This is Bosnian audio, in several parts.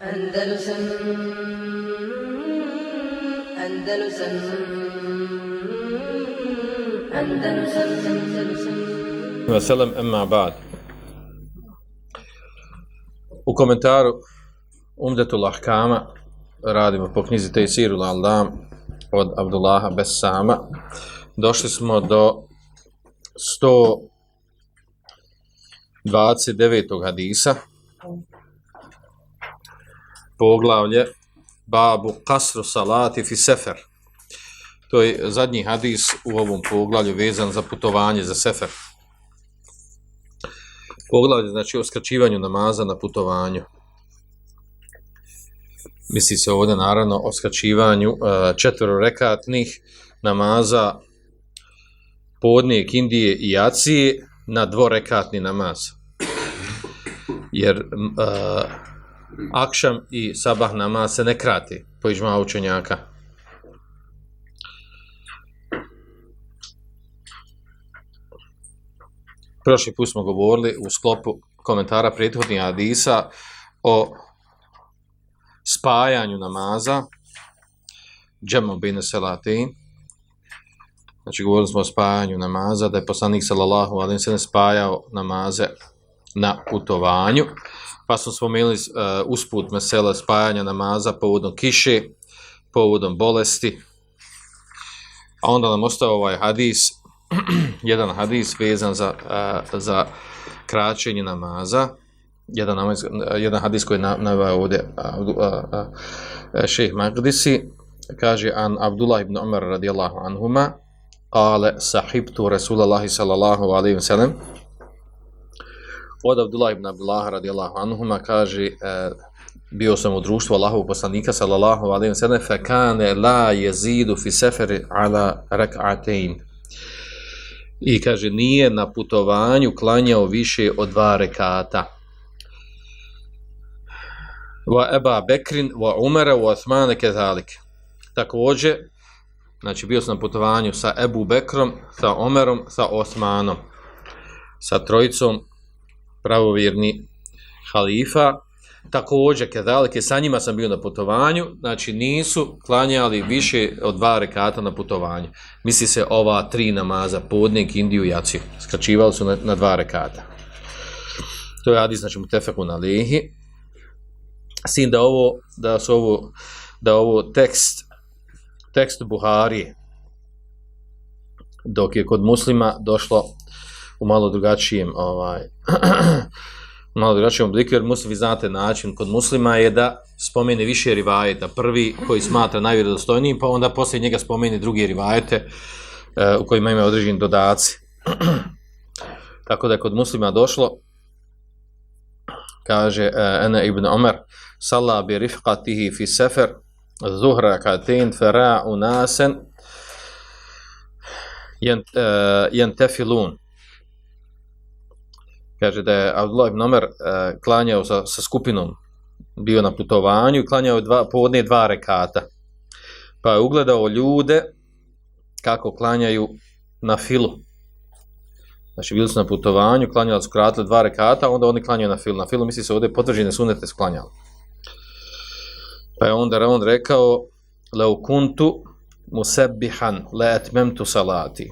Andalusam Andalusam Andalusam Andalusam Veselam emma ba'd. U komentaru Umdetul Ahkama radimo po knjizi Tejsirul Aldam od Abdullaha Besama. Došli smo do 129. hadisa poglavlje Babu Kasru Salati fi Sefer. To je zadnji hadis u ovom poglavlju vezan za putovanje za Sefer. Poglavlje znači o skraćivanju namaza na putovanju. Misli se ovdje naravno o skraćivanju e, četvrorekatnih namaza podnijek Indije i Acije na dvorekatni namaz. Jer uh, akšam i sabah namaz se ne krati po ižma učenjaka. Prošli put smo govorili u sklopu komentara prethodnih Adisa o spajanju namaza džemo bine selatin znači govorili smo o spajanju namaza da je poslanik sallallahu ve sallam spajao namaze na putovanju pa smo spomenuli uh, usput mesela spajanja namaza povodom kiše, povodom bolesti. A onda nam ostao ovaj hadis, jedan hadis vezan za, uh, za kraćenje namaza. Jedan, namaz, jedan hadis koji je navao ovdje uh, uh, uh, šeheh Magdisi, kaže an Abdullah ibn Umar radijallahu anhuma, kale sahibtu Rasulallahi sallallahu alaihi wa sallam, od Abdullah ibn Abdullah radijallahu anhuma kaže e, bio sam u društvu Allahovog poslanika sallallahu alejhi ve sellem fe kane la yazidu fi safari ala rak'atayn. I kaže nije na putovanju klanjao više od dva rekata. Wa Aba Bekrin wa Umara wa Osmana kezalik. Također znači bio sam na putovanju sa Ebu Bekrom sa Omerom sa Osmanom. Sa trojicom pravovjerni halifa. Također, kedalike, sa njima sam bio na putovanju, znači nisu klanjali više od dva rekata na putovanju. Misli se ova tri namaza, podnik, indiju i jaciju. Skračivali su na, na dva rekata. To je adi, znači mu tefeku na lihi. Sin da ovo, da su ovo, da ovo tekst, tekst Buhari, dok je kod muslima došlo u malo drugačijem ovaj malo drugačijem obliku jer muslim vi znate način kod muslima je da spomene više rivajeta. Prvi koji smatra najvjerodostojnijim pa onda poslije njega spomene druge rivajete e, u kojima ima određeni dodaci. Tako da je kod muslima došlo kaže e, Ana ibn Omer salla bi rifqatihi fi sefer zuhra katin fera unasen jentefilun e, uh, kaže da je Abdullah ibn Omer uh, klanjao sa, sa skupinom, bio na putovanju i klanjao dva, povodne dva rekata. Pa je ugledao ljude kako klanjaju na filu. Znači bili su na putovanju, klanjali su kratili dva rekata, onda oni klanjaju na filu. Na filu misli se ovdje potvrđene sunete sklanjali. Pa je onda on rekao, leu kuntu musebbihan le etmemtu salati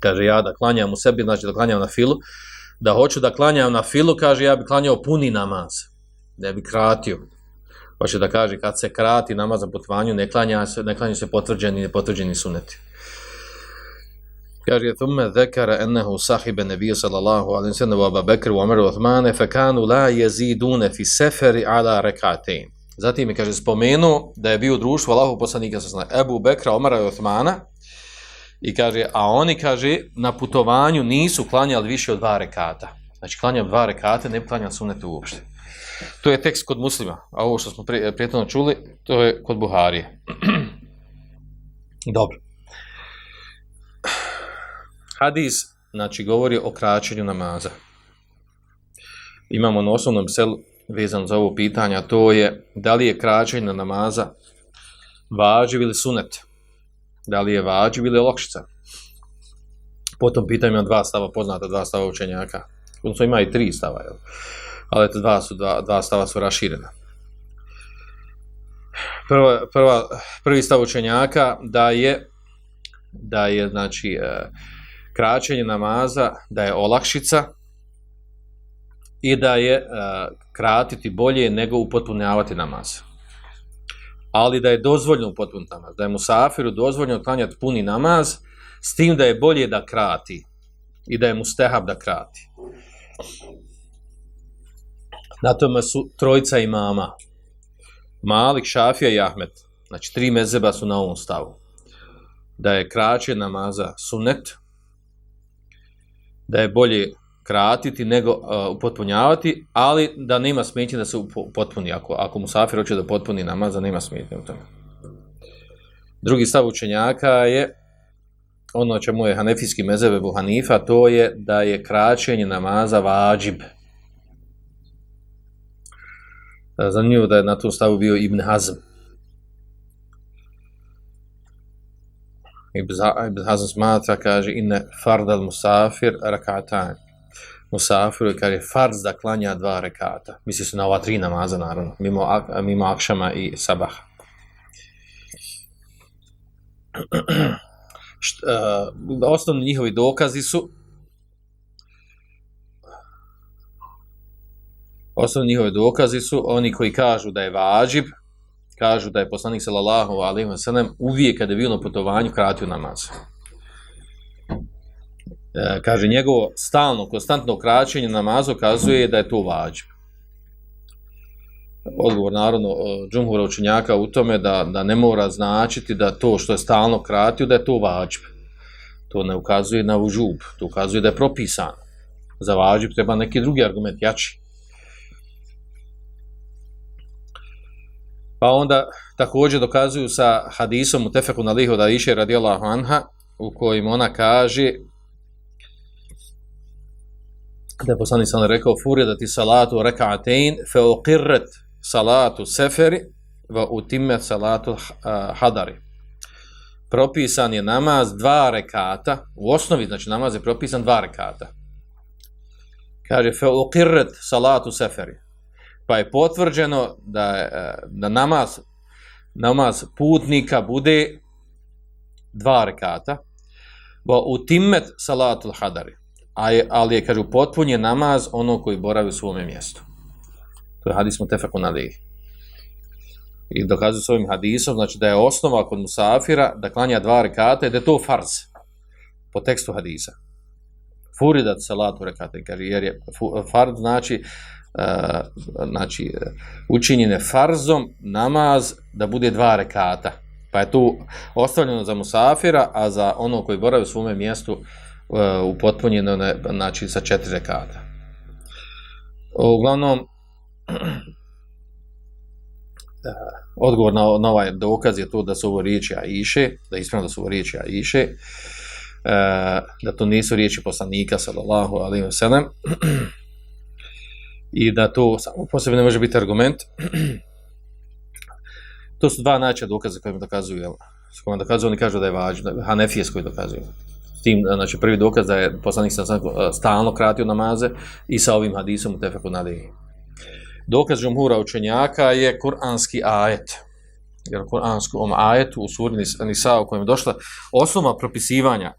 kaže ja da klanjam u sebi, znači da klanjam na filu, da hoću da klanjam na filu, kaže ja bi klanjao puni namaz, ne bi kratio. Hoće da kaže kad se krati namaz na putovanju, ne klanja se, ne klanja se potvrđeni i nepotvrđeni suneti. Kaže thumme zekara ennehu sahibe nebija sallallahu alaihi sallam u Bekr u Omeru Othmane fe kanu la jezidune fi seferi ala rekatein. Zatim je kaže spomenuo da je bio društvo Allahu poslanika sa Ebu Bekra, Omara i Othmana, I kaže, a oni, kaže, na putovanju nisu klanjali više od dva rekata. Znači, klanjali dva rekata, ne klanjali sunetu uopšte. To je tekst kod muslima. A ovo što smo prijetno čuli, to je kod Buharije. Dobro. Hadis, znači, govori o kraćenju namaza. Imamo na osnovnom selu vezan za ovo pitanje, to je da li je kraćenje namaza važiv ili sunet da li je vađiv ili lokšica. Potom pitanju imam dva stava poznata, dva stava učenjaka. Odnosno ima i tri stava. Jel? ali eto dva, su, dva, dva stava su raširena. Prva, prva, prvi stav učenjaka da je da je znači e, kraćenje namaza da je olakšica i da je e, kratiti bolje nego upotpunjavati namaz. Ali da je dozvoljno potpun namaz, da je musafiru dozvoljno klanjati puni namaz s tim da je bolje da krati i da je mustehab da krati. Na tome su trojica imama. Malik, Šafija i Ahmed. Znači, tri mezeba su na ovom stavu. Da je kraće namaza sunet, da je bolje kratiti nego uh, upotpunjavati, ali da nema smetnje da se upotpuni. Ako, ako mu safir hoće da potpuni namaz, da nema smetnje u tome. Drugi stav učenjaka je ono čemu je hanefijski mezebe Buhanifa, to je da je kraćenje namaza vađib. E, zanimljivo da je na tom stavu bio Ibn Hazm. Ibn Hazm smatra, kaže, inne fardal musafir rakatan. Musafir, je farz da klanja dva rekata. Misli se na ova tri namaza, naravno, mimo, mimo akšama i sabaha. Št, uh, osnovni njihovi dokazi su osnovni njihovi dokazi su oni koji kažu da je vađib, kažu da je poslanik sallallahu alejhi ve sellem uvijek kada je bio na putovanju kratio namaz. E, kaže njegovo stalno konstantno kraćenje namaza ukazuje da je to vađb. Odgovor naravno e, džumhura učenjaka u tome da, da ne mora značiti da to što je stalno kratio da je to vađb. To ne ukazuje na vužub, to ukazuje da je propisano. Za vađb treba neki drugi argument, jači. Pa onda također dokazuju sa hadisom u tefeku na lihu da iše radijallahu anha u kojim ona kaže da je poslanik sam rekao furi da ti salatu reka'atein fe uqirret salatu seferi va utimet salatu hadari. Propisan je namaz dva rekata, u osnovi znači namaz je propisan dva rekata. Kaže fe uqirret salatu seferi pa je potvrđeno da, e, da namaz, namaz putnika bude dva rekata, va utimet salatu hadari, ali je, kažu, potpun je namaz ono koji boravi u svome mjestu. To je hadis mutefakun alihi. I dokazuju s ovim hadisom, znači da je osnova kod musafira da klanja dva rekata i da je to farz po tekstu hadisa. Furidat salatu rekata, jer je farz znači uh, znači učinjene farzom namaz da bude dva rekata. Pa je tu ostavljeno za musafira, a za ono koji boravi u svome mjestu uh, E, upotpunjeno na, znači sa četiri rekata. Uglavnom, e, odgovor na, na ovaj dokaz je to da su ovo riječi Aiše, da je ispravno da su ovo riječi Aiše, e, da to nisu riječi poslanika, sallallahu alaihi wa sallam, i da to samo po sebi ne može biti argument. to su dva načina dokaza kojima dokazuju, jel? S kojima dokazuju, oni kažu da je važno, Hanefije koji dokazuju. S tim, znači, prvi dokaz da je poslanik sam eh, stalno kratio namaze i sa ovim hadisom u tefeku nadeji. Dokaz žumhura učenjaka je kuranski ajet. Jer kuranskom ajetu u suri Nisa u kojem je došla osnova propisivanja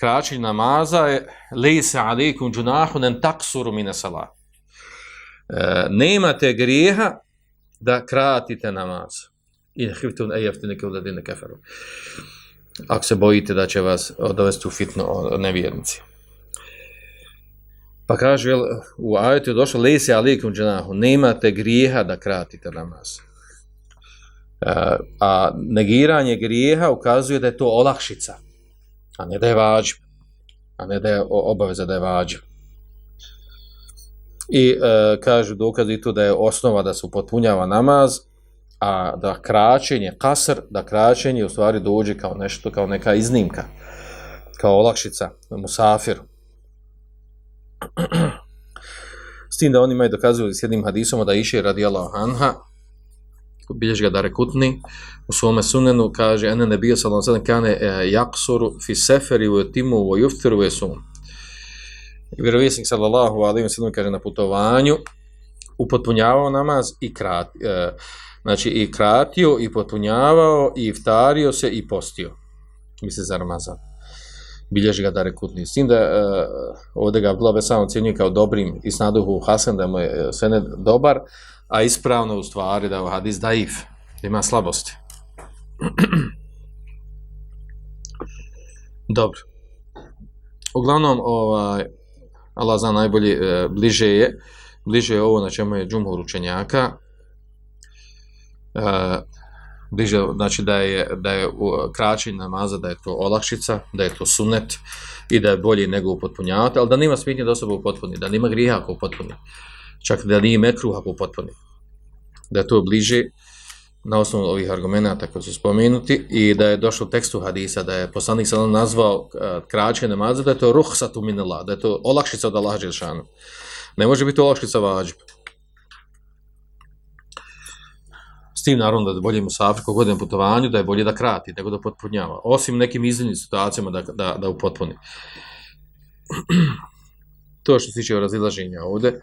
kraćenja namaza je lejse alikum džunahu nen taksuru mine salat e, eh, nemate grijeha da kratite namaz. I hivtun ejefti neke uladine keferu. Ako se bojite da će vas dovesti u fitno nevjernici. Pa kaže, jel, u ajetu je došlo, lesi alikum džanahu, nemate grijeha da kratite namaz. E, a negiranje grijeha ukazuje da je to olakšica, a ne da je vađb, a ne da je obaveza da je vađb. I e, kažu dokazi to da je osnova da se upotpunjava namaz, a da kraćenje, kasr, da kraćenje u stvari dođe kao nešto, kao neka iznimka, kao olakšica, musafiru. S tim da oni imaju dokazuju s jednim hadisom da iše radi Allah Anha, bilješ ga da rekutni, u svome sunenu kaže, ene ne bio sallam kane e, jaksuru fi seferi u etimu u juftiru u esumu. I vjerovjesnik sallallahu alaihi wa sallam kaže na putovanju upotpunjavao namaz i krat, e, znači i kratio i potpunjavao i iftario se i postio. Misli za Ramazan. Bilježi ga Dare Kutni. S tim da e, ovdje ga Abdullah Besan ocjenjuje kao dobrim i snaduhu Hasan da mu je sve ne dobar a ispravno u stvari da je hadis daif da ima slabosti. Dobro. Uglavnom ovaj Allah zna najbolje e, bliže je bliže je ovo na čemu je džumhur učenjaka e, bliže znači da je da je kraćenje namaza da je to olakšica da je to sunnet i da je bolje nego upotpunjavati ali da nema smitnje da osoba upotpuni da nema griha ako upotpuni čak da nije mekruh ako upotpuni da je to bliže na osnovu ovih argumenta koji su spomenuti i da je došlo u tekstu hadisa da je poslanik sallam nazvao e, kraćenje namaza da je to ruhsatu min da je to olakšica od Allah Đelšanu. Ne može biti olakšica vađba S tim naravno da je bolje musafir kogod je putovanju, da je bolje da krati, nego da potpunjava. Osim nekim iznimnim situacijama da, da, da upotpuni. to što se tiče razilaženja ovde.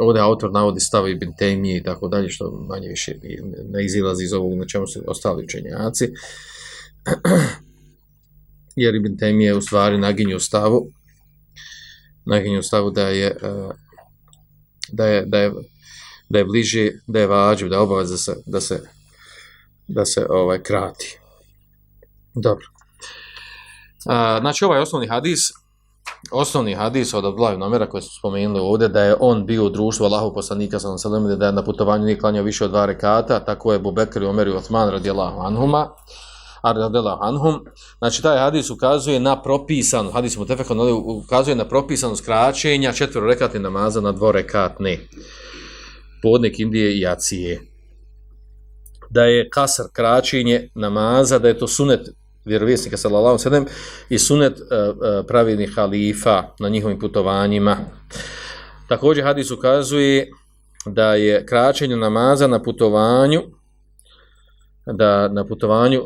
ovdje autor navodi stavi Ibn Taymije i tako dalje, što manje više ne izilazi iz ovog na čemu su ostali učenjaci. Jer Ibn Taymije u stvari naginju stavu, naginju stavu da je, uh, da je, da je, da je bliže, da je vađiv, da je obavez da se, da se, da se ovaj, krati. Dobro. A, znači, ovaj osnovni hadis, osnovni hadis od Abdullah ibn Omera koji su spomenuli ovdje da je on bio u društvu Allahov poslanika sallallahu alejhi ve da je na putovanju nije klanjao više od dva rekata, tako je Bubekr i Omer i Osman radijallahu anhuma. Uh, radijallahu anhum. Znači taj hadis ukazuje na propisanu, hadis mu tefekon ukazuje na propisanu skraćenja četvero namaza na dvorekatne. Podnik Indije i Jacije. Da je kasar kraćenje namaza, da je to sunet vjerovjesnika sallallahu sallam i sunet uh, uh, pravilnih halifa na njihovim putovanjima. Također hadis ukazuje da je kraćenje namaza na putovanju da na putovanju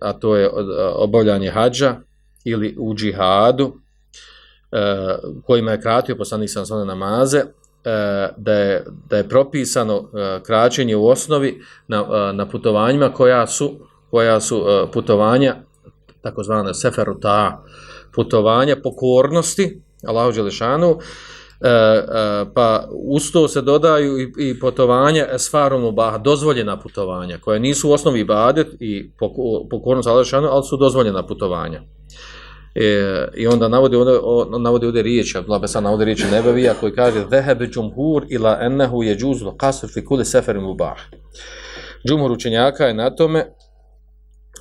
a to je obavljanje hadža ili u džihadu e, kojima je kratio poslanik sam svoje namaze e, da je, da je propisano e, kraćenje u osnovi na, na putovanjima koja su koja su putovanja takozvana seferuta putovanja pokornosti Allahu dželešanu e, e, pa usto se dodaju i, i putovanja esfarum ubah dozvoljena putovanja koja nisu u osnovi ibadet i pokornost Allahu dželešanu ali su dozvoljena putovanja E, I onda navodi ovdje, on navodi ovdje riječ, Abdullah Besan navodi riječ Nebevija koji kaže Zehebe džumhur ila ennehu je džuzlo kasur fi kuli seferim mubah. Džumhur učenjaka je na tome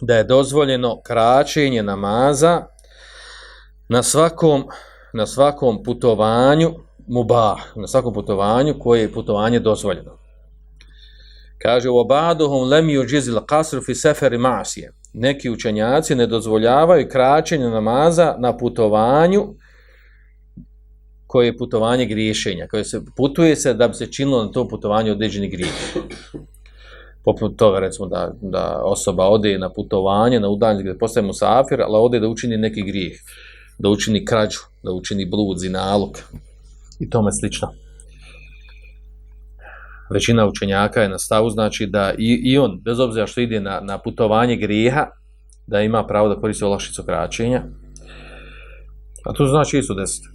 da je dozvoljeno kraćenje namaza na svakom na svakom putovanju mubah, na svakom putovanju koje je putovanje dozvoljeno. Kaže u obaduhum lem yujiz al-qasr fi safar ma'siyah. Neki učenjaci ne dozvoljavaju kraćenje namaza na putovanju koje je putovanje griješenja, koje se putuje se da bi se činilo na to putovanje određeni grijeh poput toga recimo da, da osoba ode na putovanje, na udanje gdje postaje musafir, ali ode da učini neki grijeh, da učini krađu, da učini blud, zinalog i tome slično. Većina učenjaka je na stavu, znači da i, i on, bez obzira što ide na, na putovanje grijeha, da ima pravo da koristi olakšicu kraćenja. A to znači isto desiti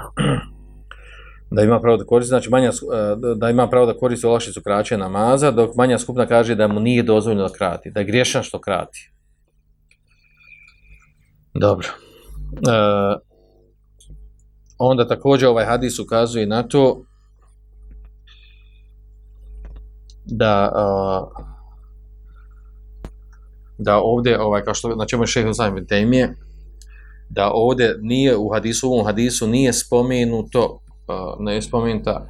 da ima pravo da koristi, znači manja, eh, da ima pravo da koristi olakšicu kraćenja namaza, dok manja skupna kaže da mu nije dozvoljeno da krati, da je griješan što krati. Dobro. E, onda također ovaj hadis ukazuje na to da e, da ovdje, ovaj, kao što na čemu je šehr Zajim Temije, da ovdje nije u hadisu, u ovom hadisu nije spomenuto ne spomenuta,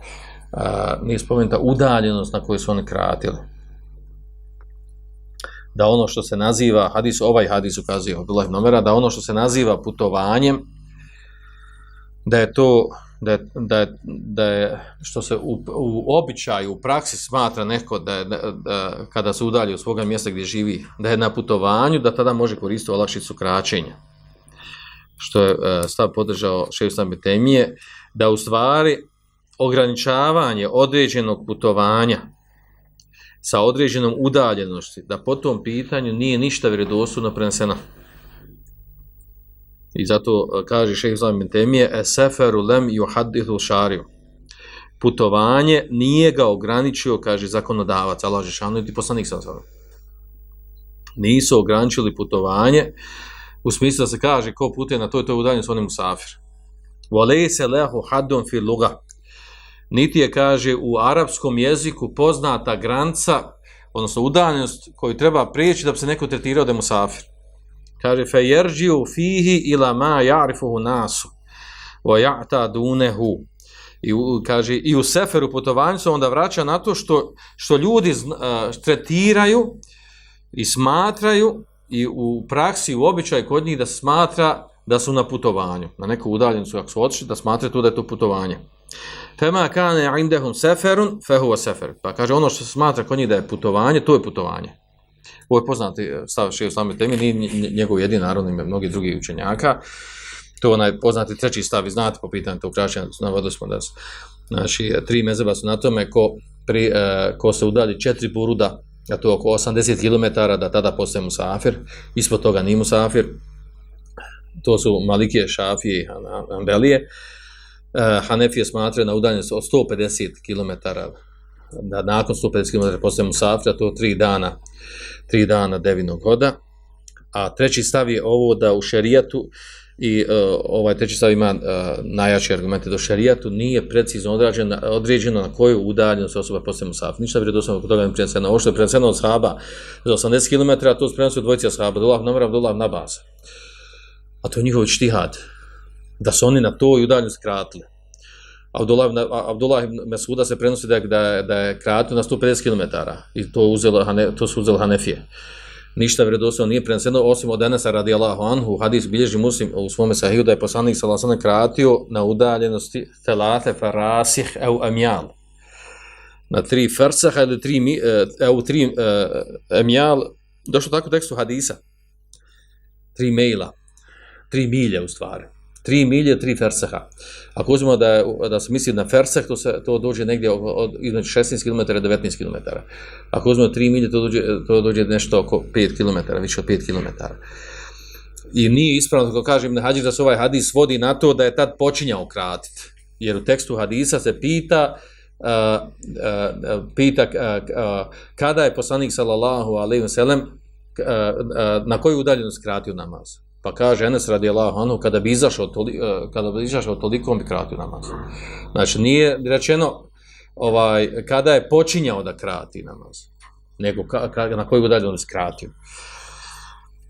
uh, nije spomenuta udaljenost na koju su oni kratili da ono što se naziva hadis, ovaj hadis ukazuje Abdullah ibn Omera, da ono što se naziva putovanjem da je to da je, da je, da je što se u, u običaju, u praksi smatra neko da, je, da, da kada se udalji od svoga mjesta gdje živi, da je na putovanju, da tada može koristiti olakšicu kraćenja. što je e, stav podržao šejh sami temije, da u stvari ograničavanje određenog putovanja sa određenom udaljenosti, da po tom pitanju nije ništa vjerodostojno prenesena. I zato e, kaže šeju sami temije, eseferu lem juhadithu šariju. Putovanje nije ga ograničio, kaže zakonodavac, Allah Žešanu i poslanik sa Nisu ograničili putovanje, u smislu da se kaže ko putuje na toj toj udaljenosti, on je musafir. Volejse lehu haddon fi luga. Niti je, kaže, u arapskom jeziku poznata granca, odnosno udaljenost koju treba prijeći da bi se neko tretirao da je musafir. Kaže, fejerđiju fihi ila ma ja'rifuhu nasu, wa ja'ta dunehu. I u, kaže, i u seferu putovanju se onda vraća na to što, što ljudi uh, tretiraju i smatraju i u praksi, u običaju kod njih da smatra da su na putovanju, na neku udaljenost, kako su otišli, da smatra tu da je to putovanje. Fema kane indehum seferun, fehuva sefer. Pa kaže ono što se smatra kod njih da je putovanje, to je putovanje. Ovo je poznati eh, stav šeju sami temi, nije njegov jedin naravno ima mnogi drugi učenjaka. To je onaj poznati treći stav, vi znate po pitanju tog kraćenja, navodili smo da su. Znači, eh, tri mezeba su na tome ko, pri, e, ko se udalji četiri buruda a to je oko 80 km, da tada postaje musafir, ispod toga nije musafir, to su Malikije, Šafije i Ambelije. Uh, Hanefije smatraju na udaljenost od 150 km, da nakon 150 km posle Musafira to tri dana, tri dana devinog hoda. A treći stav je ovo da u šerijatu, i uh, ovaj treći stav ima uh, najjači argumente do šerijatu nije precizno određeno, određeno na koju udaljenost osoba posle musaf. Ništa bi redosno kod toga ne preneseno. Ovo što je preneseno od sahaba za 80 km, a to su preneseno dvojica sahaba, Abdullah Nomer, Abdullah Nabasa. A to je njihov čtihad. Da su oni na to i udalju skratili. Abdullah, Abdullah Mesuda se prenosi da da da je kratio na 150 km. I to, uzelo, to su uzeli Hanefije. Ništa vredosno nije preneseno osim od Enesa radijallahu anhu. Hadis bilježi muslim u svome sahiju da je poslanik sallallahu alejhi kratio na udaljenosti telate farasih au amjal na tri fersah ili tri e, au tri e, uh, amjal došlo tako tekstu hadisa. Tri maila. Tri milje u stvari tri milje, tri ferseha. Ako uzmemo da, da se misli na ferseh, to, se, to dođe negdje od, od, između 16 km i 19 km. Ako uzmemo tri milje, to dođe, to dođe nešto oko 5 km, više od 5 km. I nije ispravno, kako kažem, na hađi da se ovaj hadis vodi na to da je tad počinjao kratiti. Jer u tekstu hadisa se pita, Uh, uh, pita uh, uh, kada je poslanik sallallahu alejhi ve sellem uh, uh, na koju udaljenost kratio namaz. Pa kaže Enes radi Allahu kada bi izašao toli, e, kada bi izašao toliko bi kratio namaz. Znači nije rečeno ovaj kada je počinjao da krati namaz, nego ka, ka, na koju dalje on skratio.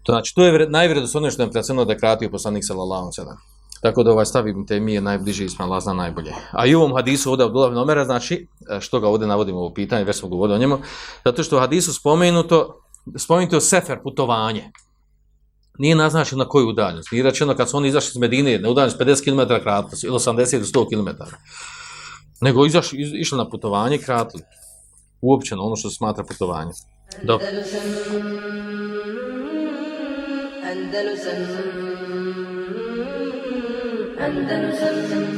To znači to je najvjerodostojnije što je predsjedno da kratio poslanik sallallahu alejhi ve sellem. Tako da ovaj stav ibn Temi je najbliže ispravno lazna najbolje. A i u ovom hadisu ovdje od Dulav Nomera, znači, e, što ga ovdje navodimo ovo pitanje, već smo govorili o njemu, zato što u hadisu spomenuto, spomenuto sefer, putovanje nije naznačeno na koju udaljenost. Nije rečeno kad su oni izašli iz Medine, na udaljenost 50 km kratili, ili 80 ili 100 km. Nego izašli, iz, išli na putovanje kratili. Uopće ono što se smatra putovanje. Dobro. Andalusam Andalusam Andalusam